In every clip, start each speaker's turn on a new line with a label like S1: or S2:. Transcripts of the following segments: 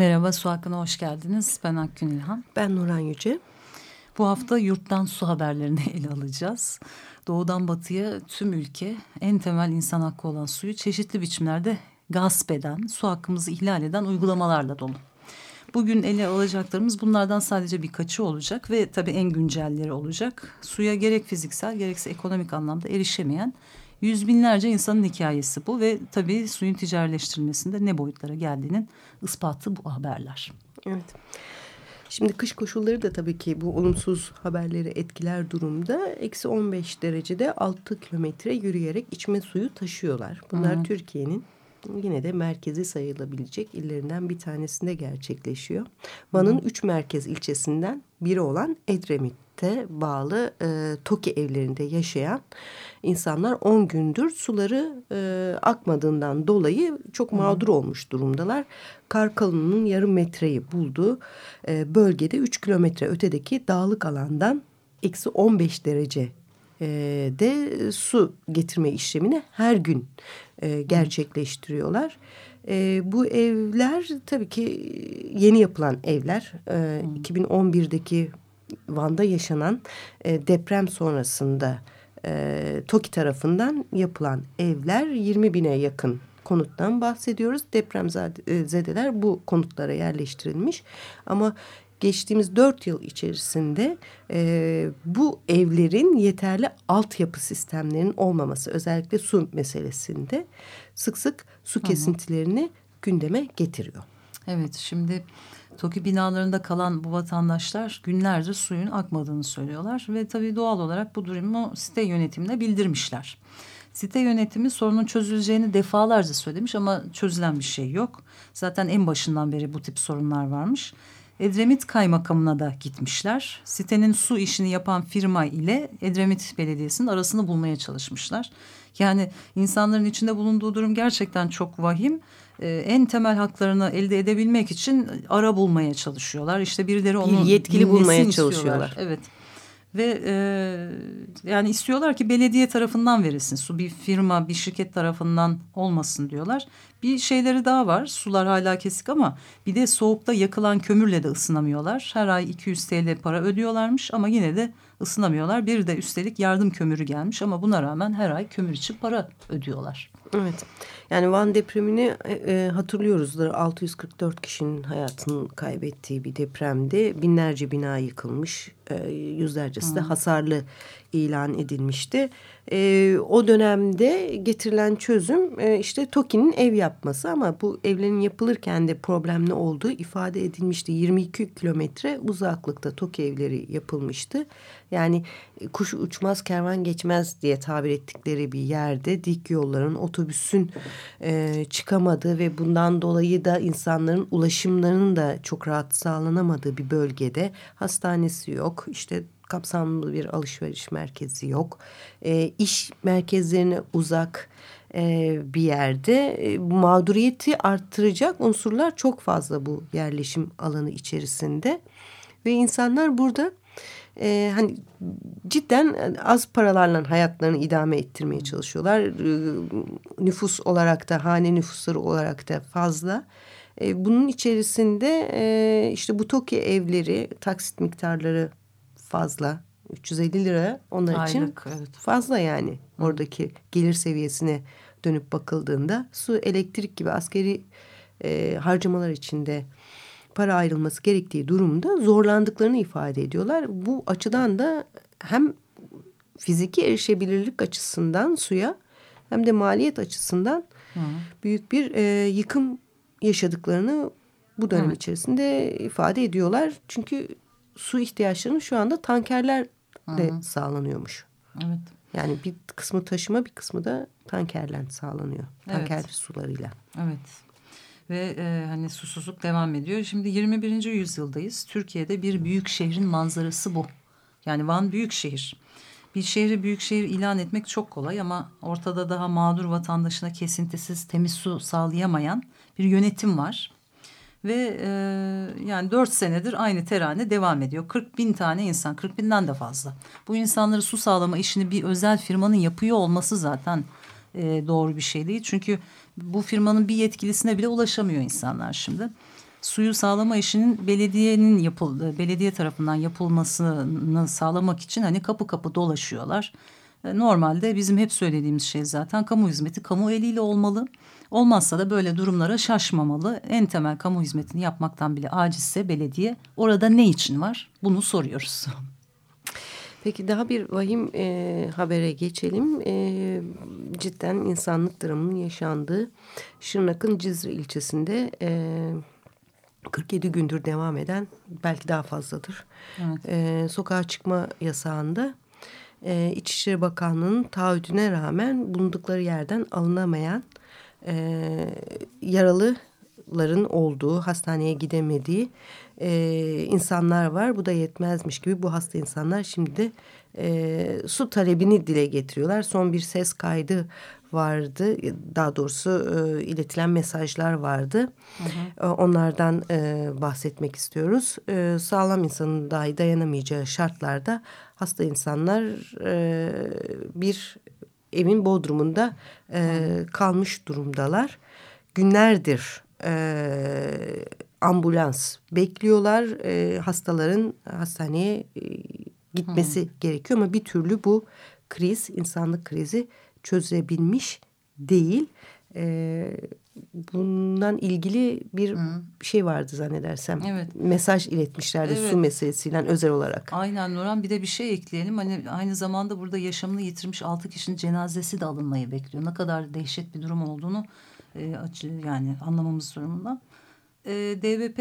S1: Merhaba, Su Hakkı'na hoş geldiniz. Ben Akgün İlhan.
S2: Ben Nuran Yüce.
S1: Bu hafta yurttan su haberlerini ele alacağız. Doğudan batıya tüm ülke en temel insan hakkı olan suyu çeşitli biçimlerde gasp eden, su hakkımızı ihlal eden uygulamalarla dolu. Bugün ele alacaklarımız bunlardan sadece birkaçı olacak ve tabii en güncelleri olacak. Suya gerek fiziksel gerekse ekonomik anlamda erişemeyen yüz binlerce insanın hikayesi bu ve tabii suyun ticarileştirilmesinde ne boyutlara geldiğinin ispatı bu haberler.
S2: Evet. Şimdi kış koşulları da tabii ki bu olumsuz haberleri etkiler durumda. Eksi 15 derecede 6 kilometre yürüyerek içme suyu taşıyorlar. Bunlar Türkiye'nin yine de merkezi sayılabilecek illerinden bir tanesinde gerçekleşiyor. Van'ın üç merkez ilçesinden biri olan Edremit'te bağlı e, TOKİ evlerinde yaşayan insanlar 10 gündür suları e, akmadığından dolayı çok mağdur olmuş durumdalar. Kar kalınlığının yarım metreyi bulduğu e, bölgede 3 kilometre ötedeki dağlık alandan eksi 15 derece e, de su getirme işlemini her gün e, gerçekleştiriyorlar. E, bu evler tabii ki yeni yapılan evler. E, 2011'deki Van'da yaşanan e, deprem sonrasında e, TOKİ tarafından yapılan evler 20 bine yakın konuttan bahsediyoruz. Depremzedeler bu konutlara yerleştirilmiş ama geçtiğimiz dört yıl içerisinde e, bu evlerin yeterli altyapı sistemlerinin olmaması özellikle su meselesinde sık sık su kesintilerini gündeme getiriyor.
S1: Evet şimdi TOKİ binalarında kalan bu vatandaşlar günlerce suyun akmadığını söylüyorlar ve tabii doğal olarak bu durumu site yönetimine bildirmişler. Site yönetimi sorunun çözüleceğini defalarca söylemiş ama çözülen bir şey yok. Zaten en başından beri bu tip sorunlar varmış. Edremit Kaymakamı'na da gitmişler. Sitenin su işini yapan firma ile Edremit Belediyesi'nin arasını bulmaya çalışmışlar. Yani insanların içinde bulunduğu durum gerçekten çok vahim. Ee, en temel haklarını elde edebilmek için ara bulmaya çalışıyorlar. İşte birileri onu
S2: bir yetkili bulmaya çalışıyorlar.
S1: Evet. Ve e, yani istiyorlar ki belediye tarafından verilsin su bir firma bir şirket tarafından olmasın diyorlar. Bir şeyleri daha var sular hala kesik ama bir de soğukta yakılan kömürle de ısınamıyorlar. Her ay 200 TL para ödüyorlarmış ama yine de ısınamıyorlar. Bir de üstelik yardım kömürü gelmiş ama buna rağmen her ay kömür için para ödüyorlar.
S2: Evet. Yani Van depremini e, e hatırlıyoruzdur. 644 kişinin hayatını kaybettiği bir depremde binlerce bina yıkılmış. E, yüzlercesi de hasarlı ilan edilmişti. E, o dönemde getirilen çözüm e, işte TOKİ'nin ev yapması ama bu evlerin yapılırken de problemli olduğu ifade edilmişti. 22 kilometre uzaklıkta TOKİ evleri yapılmıştı. Yani e, kuş uçmaz kervan geçmez diye tabir ettikleri bir yerde dik yolların otobüsün e, çıkamadığı ve bundan dolayı da insanların ulaşımlarının da çok rahat sağlanamadığı bir bölgede hastanesi yok. İşte kapsamlı bir alışveriş merkezi yok. E, iş merkezlerine uzak e, bir yerde e, mağduriyeti arttıracak unsurlar çok fazla bu yerleşim alanı içerisinde. Ve insanlar burada e, hani cidden az paralarla hayatlarını idame ettirmeye çalışıyorlar. E, nüfus olarak da hane nüfusları olarak da fazla. E, bunun içerisinde e, işte bu TOKİ evleri taksit miktarları fazla. 350 lira onlar Aylık, için evet. fazla yani Hı. oradaki gelir seviyesine dönüp bakıldığında su elektrik gibi askeri e, harcamalar içinde para ayrılması gerektiği durumda zorlandıklarını ifade ediyorlar. Bu açıdan da hem fiziki erişebilirlik açısından suya hem de maliyet açısından Hı. büyük bir e, yıkım yaşadıklarını bu dönem evet. içerisinde ifade ediyorlar. Çünkü su ihtiyaçlarını şu anda tankerlerle Hı. sağlanıyormuş.
S1: Evet.
S2: Yani bir kısmı taşıma bir kısmı da tankerle sağlanıyor.
S1: Evet.
S2: Tanker sularıyla.
S1: Evet. Ve e, hani susuzluk devam ediyor. Şimdi 21. yüzyıldayız. Türkiye'de bir büyük şehrin manzarası bu. Yani Van büyük şehir. Bir şehri büyük şehir ilan etmek çok kolay ama ortada daha mağdur vatandaşına kesintisiz temiz su sağlayamayan bir yönetim var. Ve e, yani dört senedir aynı terane devam ediyor. 40 bin tane insan, 40 binden de fazla. Bu insanları su sağlama işini bir özel firmanın yapıyor olması zaten e, doğru bir şey değil. Çünkü bu firmanın bir yetkilisine bile ulaşamıyor insanlar şimdi. Suyu sağlama işinin belediyenin yapıldığı, belediye tarafından yapılmasını sağlamak için hani kapı kapı dolaşıyorlar. E, normalde bizim hep söylediğimiz şey zaten kamu hizmeti kamu eliyle olmalı. Olmazsa da böyle durumlara şaşmamalı. En temel kamu hizmetini yapmaktan bile acizse belediye orada ne için var? Bunu soruyoruz.
S2: Peki daha bir vahim e, habere geçelim. E, cidden insanlık dramının yaşandığı Şırnak'ın Cizre ilçesinde e, 47 gündür devam eden belki daha fazladır. Evet. E, sokağa çıkma yasağında e, İçişleri Bakanlığı'nın taahhüdüne rağmen bulundukları yerden alınamayan e, yaralıların olduğu, hastaneye gidemediği e, insanlar var. Bu da yetmezmiş gibi bu hasta insanlar şimdi de e, su talebini dile getiriyorlar. Son bir ses kaydı vardı. Daha doğrusu e, iletilen mesajlar vardı. Hı hı. E, onlardan e, bahsetmek istiyoruz. E, sağlam insanın dahi dayanamayacağı şartlarda hasta insanlar e, bir evin bodrumunda e, kalmış durumdalar. Günlerdir e, ambulans bekliyorlar. E, hastaların hastaneye e, gitmesi hmm. gerekiyor ama bir türlü bu kriz, insanlık krizi çözebilmiş değil. E, bundan ilgili bir Hı. şey vardı zannedersem. Evet. Mesaj iletmişlerdi evet. su meselesiyle özel olarak.
S1: Aynen Nurhan bir de bir şey ekleyelim. Hani aynı zamanda burada yaşamını yitirmiş altı kişinin cenazesi de alınmayı bekliyor. Ne kadar dehşet bir durum olduğunu e, yani anlamamız durumunda. E, DBP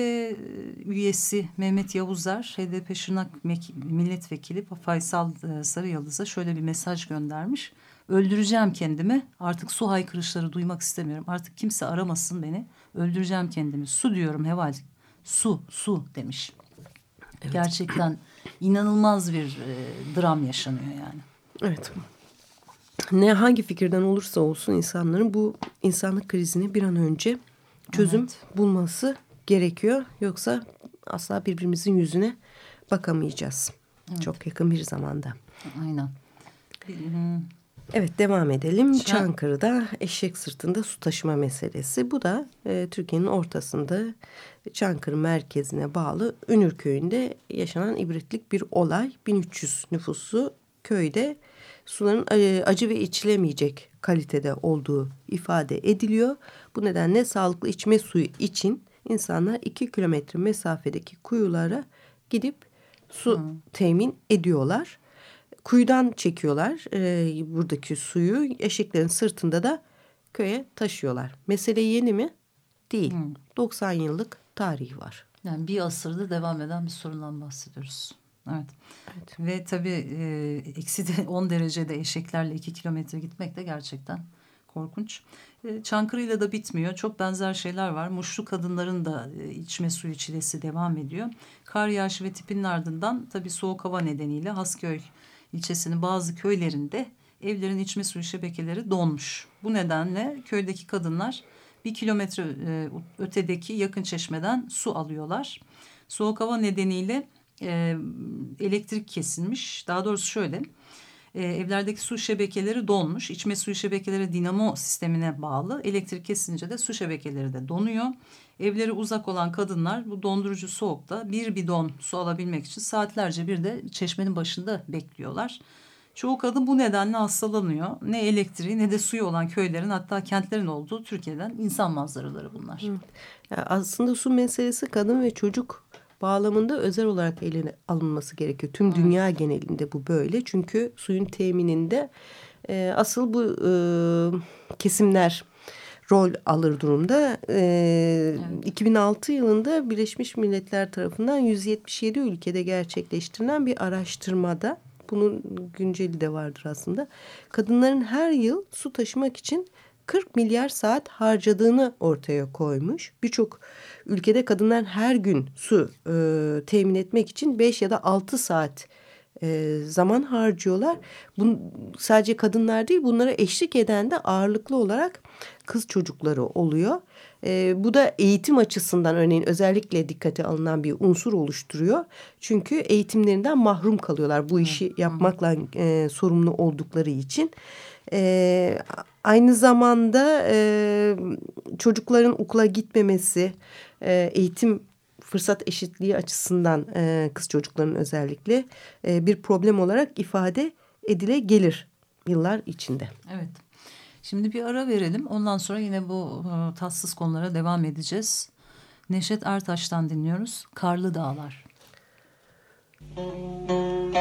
S1: üyesi Mehmet Yavuzlar, HDP Şırnak Milletvekili Faysal e, Sarıyıldız'a şöyle bir mesaj göndermiş. Öldüreceğim kendimi. Artık su haykırışları duymak istemiyorum. Artık kimse aramasın beni. Öldüreceğim kendimi. Su diyorum Heval. Su, su demiş. Evet. Gerçekten inanılmaz bir e, dram yaşanıyor yani.
S2: Evet. Ne hangi fikirden olursa olsun insanların bu insanlık krizini bir an önce çözüm evet. bulması gerekiyor. Yoksa asla birbirimizin yüzüne bakamayacağız. Evet. Çok yakın bir zamanda.
S1: Aynen.
S2: Evet devam edelim. Çan Çankırı'da eşek sırtında su taşıma meselesi. Bu da e, Türkiye'nin ortasında Çankırı merkezine bağlı Ünür köyünde yaşanan ibretlik bir olay. 1300 nüfuslu köyde suların e, acı ve içilemeyecek kalitede olduğu ifade ediliyor. Bu nedenle sağlıklı içme suyu için insanlar iki kilometre mesafedeki kuyulara gidip su hmm. temin ediyorlar kuyudan çekiyorlar e, buradaki suyu eşeklerin sırtında da köye taşıyorlar. Mesele yeni mi? Değil. Hmm. 90 yıllık tarihi var.
S1: Yani bir asırda devam eden bir sorundan bahsediyoruz. Evet. evet. Ve tabii e, eksi de 10 derecede eşeklerle 2 kilometre gitmek de gerçekten korkunç. E, Çankırı'yla da bitmiyor. Çok benzer şeyler var. Muşlu kadınların da e, içme suyu çilesi devam ediyor. Kar yağışı ve tipinin ardından tabii soğuk hava nedeniyle Hasköy ilçesinin bazı köylerinde evlerin içme suyu şebekeleri donmuş. Bu nedenle köydeki kadınlar bir kilometre e, ötedeki yakın çeşmeden su alıyorlar. Soğuk hava nedeniyle e, elektrik kesilmiş. Daha doğrusu şöyle e, evlerdeki su şebekeleri donmuş. İçme suyu şebekeleri dinamo sistemine bağlı. Elektrik kesince de su şebekeleri de donuyor. Evleri uzak olan kadınlar bu dondurucu soğukta bir bidon su alabilmek için saatlerce bir de çeşmenin başında bekliyorlar. Çoğu kadın bu nedenle hastalanıyor. Ne elektriği ne de suyu olan köylerin hatta kentlerin olduğu Türkiye'den insan manzaraları bunlar.
S2: Yani aslında su meselesi kadın ve çocuk bağlamında özel olarak eline alınması gerekiyor. Tüm dünya genelinde bu böyle. Çünkü suyun temininde e, asıl bu e, kesimler rol alır durumda. E, evet. 2006 yılında Birleşmiş Milletler tarafından 177 ülkede gerçekleştirilen bir araştırmada Bunun günceli de vardır aslında. Kadınların her yıl su taşımak için 40 milyar saat harcadığını ortaya koymuş. Birçok ülkede kadınlar her gün su e, temin etmek için 5 ya da 6 saat e, zaman harcıyorlar. Bu, sadece kadınlar değil bunlara eşlik eden de ağırlıklı olarak kız çocukları oluyor. E, bu da eğitim açısından örneğin özellikle dikkate alınan bir unsur oluşturuyor. Çünkü eğitimlerinden mahrum kalıyorlar bu işi yapmakla e, sorumlu oldukları için. E, aynı zamanda e, çocukların okula gitmemesi, e, eğitim fırsat eşitliği açısından e, kız çocukların özellikle e, bir problem olarak ifade edile gelir yıllar içinde.
S1: Evet. Şimdi bir ara verelim. Ondan sonra yine bu e, tatsız konulara devam edeceğiz. Neşet Ertaş'tan dinliyoruz. Karlı Dağlar. Müzik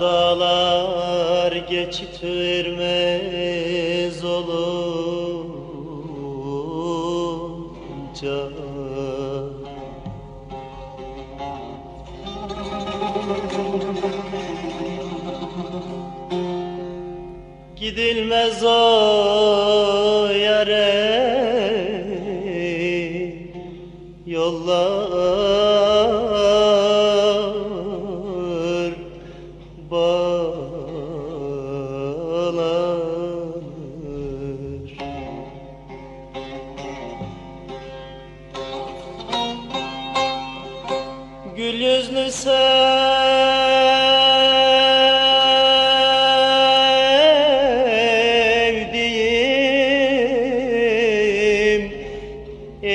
S3: dağlar geçit vermez olunca. Gidilmez o yere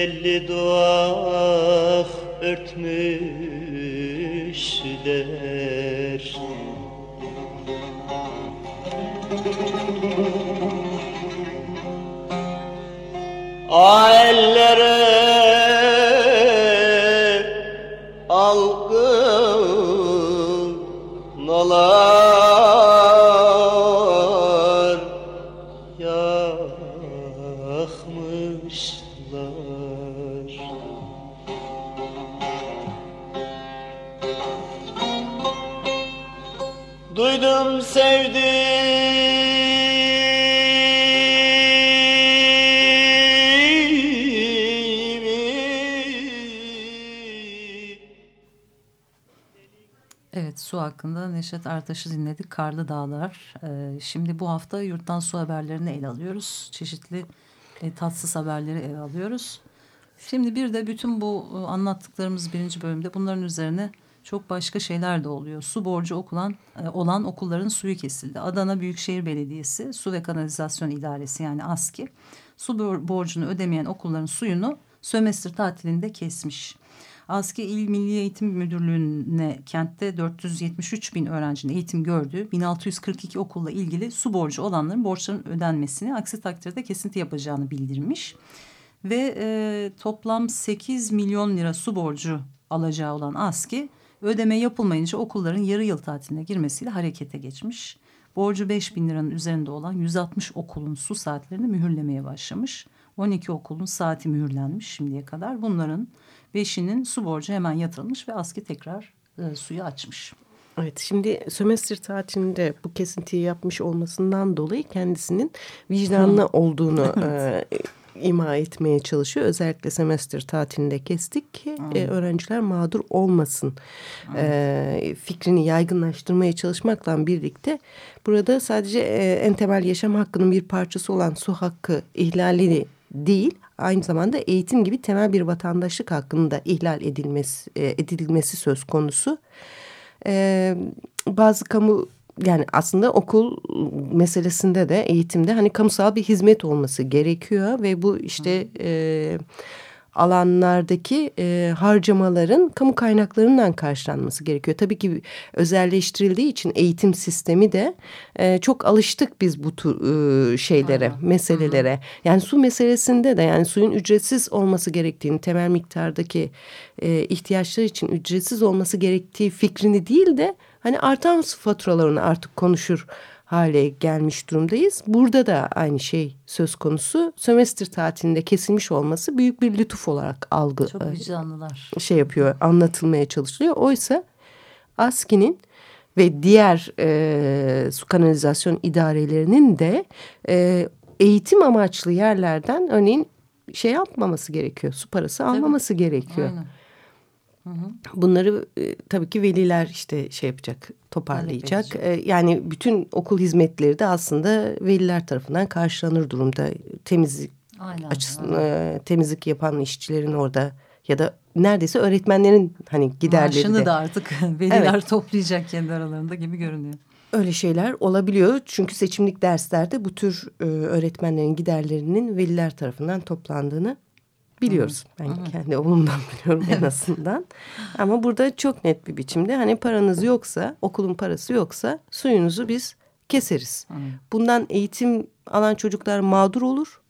S3: cemale telli
S1: Neşet Ertaş'ı dinledik. Karlı Dağlar. Ee, şimdi bu hafta yurttan su haberlerini ele alıyoruz. Çeşitli e, tatsız haberleri ele alıyoruz. Şimdi bir de bütün bu e, anlattıklarımız birinci bölümde bunların üzerine çok başka şeyler de oluyor. Su borcu okulan, e, olan okulların suyu kesildi. Adana Büyükşehir Belediyesi Su ve Kanalizasyon İdaresi yani ASKİ su bor- borcunu ödemeyen okulların suyunu sömestr tatilinde kesmiş. ASKİ İl Milli Eğitim Müdürlüğü'ne kentte 473 bin öğrencinin eğitim gördüğü 1642 okulla ilgili su borcu olanların borçlarının ödenmesini aksi takdirde kesinti yapacağını bildirmiş. Ve e, toplam 8 milyon lira su borcu alacağı olan ASKİ ödeme yapılmayınca okulların yarı yıl tatiline girmesiyle harekete geçmiş. Borcu 5 bin liranın üzerinde olan 160 okulun su saatlerini mühürlemeye başlamış. 12 okulun saati mühürlenmiş şimdiye kadar. Bunların beşinin su borcu hemen yatırılmış ve ASKİ tekrar e, suyu açmış.
S2: Evet şimdi sömestr tatilinde bu kesintiyi yapmış olmasından dolayı kendisinin vicdanlı olduğunu e, ima etmeye çalışıyor. Özellikle semestr tatilinde kestik ki e, öğrenciler mağdur olmasın. E, fikrini yaygınlaştırmaya çalışmakla birlikte burada sadece e, en temel yaşam hakkının bir parçası olan su hakkı ihlali değil aynı zamanda eğitim gibi temel bir vatandaşlık hakkının da ihlal edilmesi, e, edilmesi söz konusu. E, bazı kamu yani aslında okul meselesinde de eğitimde hani kamusal bir hizmet olması gerekiyor ve bu işte e, alanlardaki e, harcamaların kamu kaynaklarından karşılanması gerekiyor. Tabii ki özelleştirildiği için eğitim sistemi de e, çok alıştık biz bu tür e, şeylere,
S1: Aynen.
S2: meselelere. Yani su meselesinde de yani suyun ücretsiz olması gerektiğini, temel miktardaki e, ihtiyaçlar için ücretsiz olması gerektiği fikrini değil de hani artan su faturalarını artık konuşur hale gelmiş durumdayız. Burada da aynı şey söz konusu. Sömestr tatilinde kesilmiş olması büyük bir lütuf olarak algı
S1: Çok
S2: e,
S1: vicdanlılar.
S2: şey yapıyor, anlatılmaya çalışılıyor. Oysa ASKİ'nin ve diğer e, su kanalizasyon idarelerinin de e, eğitim amaçlı yerlerden örneğin şey yapmaması gerekiyor. Su parası almaması gerekiyor.
S1: Aynen.
S2: Bunları e, tabii ki veliler işte şey yapacak, toparlayacak. E, yani bütün okul hizmetleri de aslında veliler tarafından karşılanır durumda. Temizlik
S1: Aynen.
S2: açısından e, temizlik yapan işçilerin orada ya da neredeyse öğretmenlerin hani giderleri
S1: Maaşını
S2: de.
S1: da artık veliler toplayacak kendi aralarında gibi görünüyor.
S2: Öyle şeyler olabiliyor. Çünkü seçimlik derslerde bu tür e, öğretmenlerin giderlerinin veliler tarafından toplandığını biliyoruz. Ben kendi oğlumdan biliyorum en azından. Ama burada çok net bir biçimde hani paranız yoksa, okulun parası yoksa suyunuzu biz keseriz. Bundan eğitim alan çocuklar mağdur olur.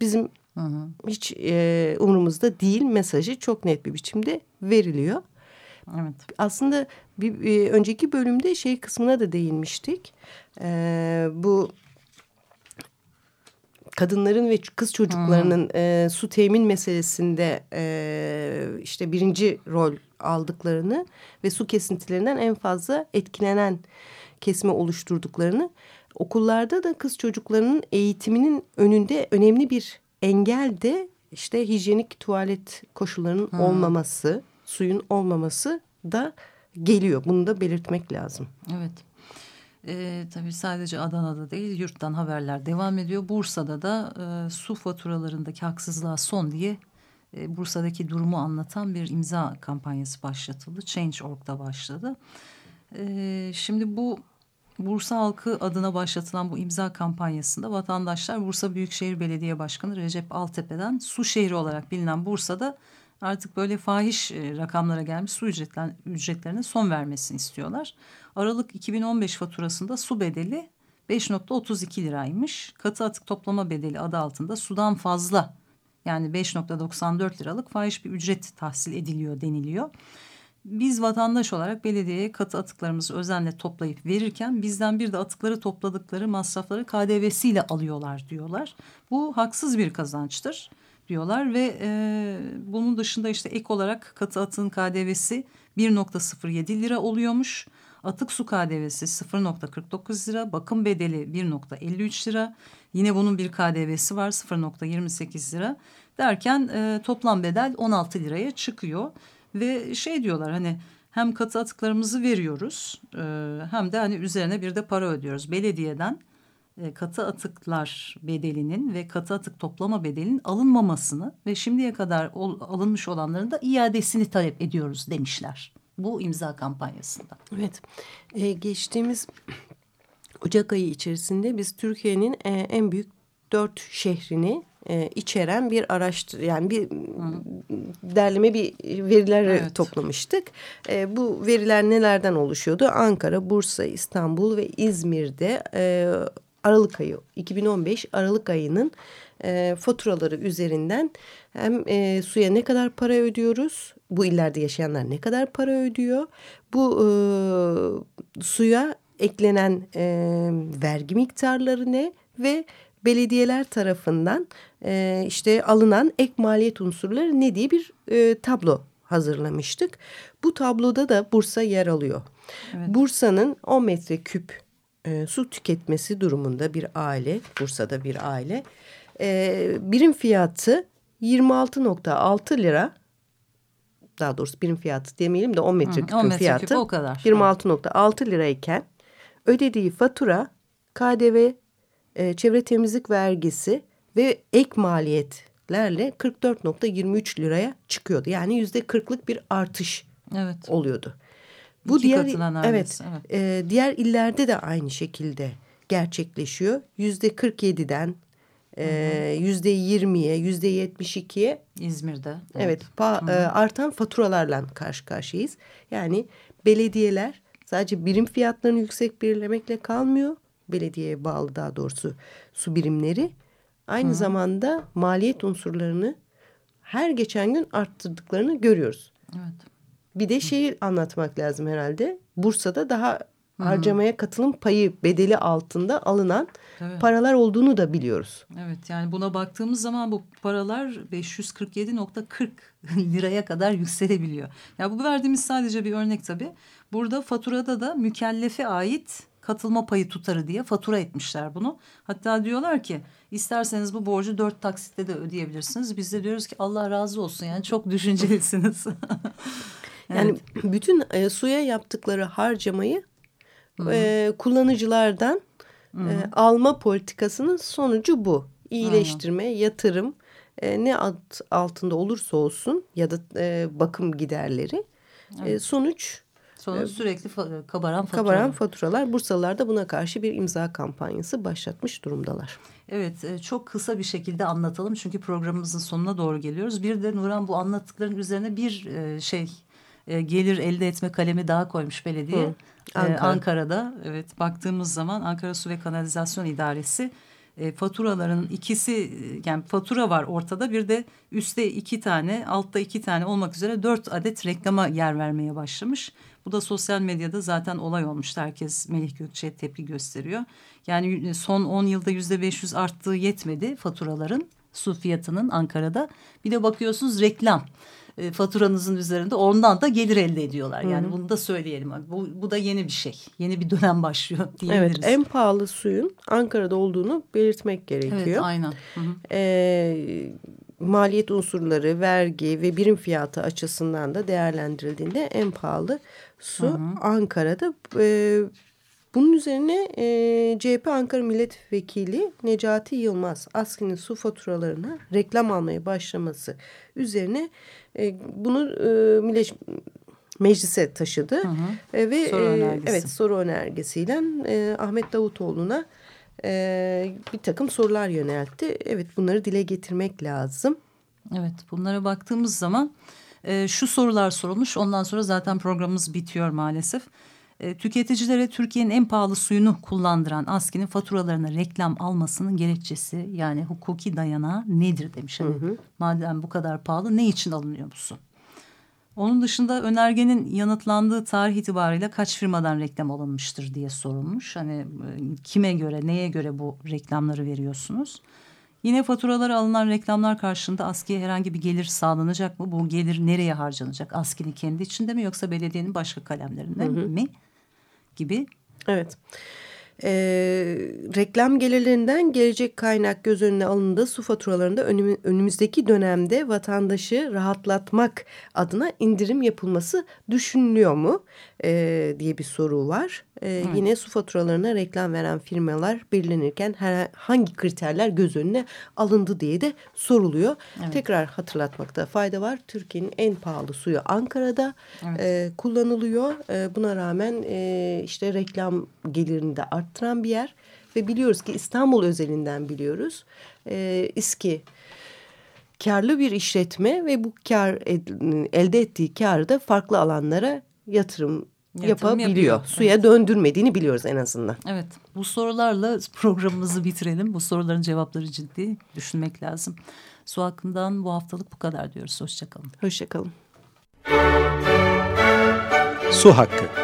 S2: Bizim
S1: Hı hı.
S2: hiç e, umurumuzda değil mesajı çok net bir biçimde veriliyor.
S1: Evet.
S2: Aslında bir, e, önceki bölümde şey kısmına da değinmiştik. E, bu kadınların ve kız çocuklarının e, su temin meselesinde e, işte birinci rol aldıklarını ve su kesintilerinden en fazla etkilenen kesme oluşturduklarını okullarda da kız çocuklarının eğitiminin önünde önemli bir engel de işte hijyenik tuvalet koşullarının olmaması, suyun olmaması da geliyor. Bunu da belirtmek lazım.
S1: Evet. Ee, tabii sadece Adana'da değil yurttan haberler devam ediyor. Bursa'da da e, su faturalarındaki haksızlığa son diye e, Bursa'daki durumu anlatan bir imza kampanyası başlatıldı. Change.org'da başladı. E, şimdi bu Bursa halkı adına başlatılan bu imza kampanyasında vatandaşlar Bursa Büyükşehir Belediye Başkanı Recep Altepe'den su şehri olarak bilinen Bursa'da artık böyle fahiş e, rakamlara gelmiş su ücretler, ücretlerine son vermesini istiyorlar. Aralık 2015 faturasında su bedeli 5.32 liraymış. Katı atık toplama bedeli adı altında sudan fazla yani 5.94 liralık fahiş bir ücret tahsil ediliyor deniliyor. Biz vatandaş olarak belediyeye katı atıklarımızı özenle toplayıp verirken bizden bir de atıkları topladıkları masrafları KDV'siyle alıyorlar diyorlar. Bu haksız bir kazançtır diyorlar ve e, bunun dışında işte ek olarak katı atığın KDV'si 1.07 lira oluyormuş. Atık su KDV'si 0.49 lira, bakım bedeli 1.53 lira. Yine bunun bir KDV'si var 0.28 lira. Derken e, toplam bedel 16 liraya çıkıyor. Ve şey diyorlar hani hem katı atıklarımızı veriyoruz e, hem de hani üzerine bir de para ödüyoruz. Belediyeden katı atıklar bedelinin ve katı atık toplama bedelinin alınmamasını ve şimdiye kadar alınmış olanların da iadesini talep ediyoruz demişler. Bu imza kampanyasında.
S2: Evet, ee, geçtiğimiz Ocak ayı içerisinde biz Türkiye'nin e, en büyük dört şehrini e, içeren bir araştır yani bir Hı. derleme bir veriler evet. toplamıştık. E, bu veriler nelerden oluşuyordu? Ankara, Bursa, İstanbul ve İzmir'de e, Aralık ayı 2015 Aralık ayının e, faturaları üzerinden hem e, suya ne kadar para ödüyoruz? Bu illerde yaşayanlar ne kadar para ödüyor? Bu e, suya eklenen e, vergi miktarları ne? Ve belediyeler tarafından e, işte alınan ek maliyet unsurları ne diye bir e, tablo hazırlamıştık. Bu tabloda da Bursa yer alıyor. Evet. Bursa'nın 10 metreküp e, su tüketmesi durumunda bir aile, Bursa'da bir aile e, birim fiyatı 26.6 lira daha doğrusu birim fiyatı demeyelim de 10 metreküpün 10 metreküp fiyatı o kadar. 26.6 lirayken ödediği fatura KDV, e, çevre temizlik vergisi ve ek maliyetlerle 44.23 liraya çıkıyordu. Yani yüzde 40'lık bir artış evet. oluyordu. Bu İki diğer evet, evet. E, diğer illerde de aynı şekilde gerçekleşiyor. Yüzde 47'den e, yüzde yirmiye, yüzde yetmiş ikiye
S1: İzmir'de.
S2: Evet, evet pa, e, artan faturalarla karşı karşıyayız. Yani belediyeler sadece birim fiyatlarını yüksek belirlemekle kalmıyor. Belediyeye bağlı daha doğrusu su birimleri. Aynı Hı. zamanda maliyet unsurlarını her geçen gün arttırdıklarını görüyoruz. Evet. Bir de şeyi anlatmak lazım herhalde. Bursa'da daha Hı. harcamaya katılım payı bedeli altında alınan evet. paralar olduğunu da biliyoruz.
S1: Evet yani buna baktığımız zaman bu paralar 547.40 liraya kadar yükselebiliyor. Ya bu verdiğimiz sadece bir örnek tabii. Burada faturada da mükellefe ait katılma payı tutarı diye fatura etmişler bunu. Hatta diyorlar ki isterseniz bu borcu dört taksitte de ödeyebilirsiniz. Biz de diyoruz ki Allah razı olsun yani çok düşüncelisiniz.
S2: Yani bütün e, suya yaptıkları harcamayı e, kullanıcılardan e, alma politikasının sonucu bu. İyileştirme, yatırım e, ne ad altında olursa olsun ya da e, bakım giderleri e, evet. e, sonuç
S1: Sonra e, sürekli kabaran faturalar.
S2: Kabaran faturalar. Bursalılar da buna karşı bir imza kampanyası başlatmış durumdalar.
S1: Evet e, çok kısa bir şekilde anlatalım çünkü programımızın sonuna doğru geliyoruz. Bir de Nuran bu anlattıkların üzerine bir e, şey e, gelir elde etme kalemi daha koymuş belediye. Hı. E, Ankara. Ankara'da evet baktığımız zaman Ankara Su ve Kanalizasyon İdaresi e, faturaların ikisi e, yani fatura var ortada bir de üstte iki tane altta iki tane olmak üzere dört adet reklama yer vermeye başlamış. Bu da sosyal medyada zaten olay olmuş. Herkes Melih Gökçe'ye tepki gösteriyor. Yani son on yılda yüzde beş yüz arttığı yetmedi faturaların su fiyatının Ankara'da. Bir de bakıyorsunuz reklam e, faturanızın üzerinde ondan da gelir elde ediyorlar. Yani Hı. bunu da söyleyelim. Bu, bu da yeni bir şey. Yeni bir dönem başlıyor diyebiliriz.
S2: Evet en pahalı suyun Ankara'da olduğunu belirtmek gerekiyor. Evet
S1: aynen. Hı hı.
S2: Ee, maliyet unsurları, vergi ve birim fiyatı açısından da değerlendirildiğinde en pahalı su hı hı. Ankara'da. E, bunun üzerine e, CHP Ankara Milletvekili Necati Yılmaz ASKİ'nin su faturalarına reklam almaya başlaması üzerine e, bunu e, Millet meclise taşıdı. Hı hı. E, ve soru e, evet soru önergesiyle e, Ahmet Davutoğlu'na e, bir takım sorular yöneltti. Evet bunları dile getirmek lazım.
S1: Evet bunlara baktığımız zaman e, şu sorular sorulmuş. Ondan sonra zaten programımız bitiyor maalesef. E, tüketicilere Türkiye'nin en pahalı suyunu kullandıran ASKİ'nin faturalarına reklam almasının gerekçesi yani hukuki dayanağı nedir demiş. Hani, hı hı. Madem bu kadar pahalı ne için alınıyor bu su? Onun dışında önergenin yanıtlandığı tarih itibariyle kaç firmadan reklam alınmıştır diye sorulmuş. Hani e, kime göre, neye göre bu reklamları veriyorsunuz? Yine faturalara alınan reklamlar karşılığında ASKİ'ye herhangi bir gelir sağlanacak mı? Bu gelir nereye harcanacak? ASKİ'nin kendi içinde mi yoksa belediyenin başka kalemlerinde hı hı. mi? Gibi.
S2: Evet. E, reklam gelirlerinden gelecek kaynak göz önüne alındığı su faturalarında önüm, önümüzdeki dönemde vatandaşı rahatlatmak adına indirim yapılması düşünülüyor mu e, diye bir soru var. E, Yine su faturalarına reklam veren firmalar belirlenirken her, hangi kriterler göz önüne alındı diye de soruluyor. Evet. Tekrar hatırlatmakta fayda var. Türkiye'nin en pahalı suyu Ankara'da evet. e, kullanılıyor. E, buna rağmen e, işte reklam gelirini de arttıran bir yer. Ve biliyoruz ki İstanbul özelinden biliyoruz. E, İSKİ karlı bir işletme ve bu kar elde ettiği karı da farklı alanlara yatırım Yatırım yapabiliyor. Yapıyor. Suya evet. döndürmediğini biliyoruz en azından.
S1: Evet bu sorularla programımızı bitirelim. Bu soruların cevapları ciddi düşünmek lazım. Su hakkından bu haftalık bu kadar diyoruz. Hoşçakalın.
S2: Hoşçakalın.
S4: Su hakkı.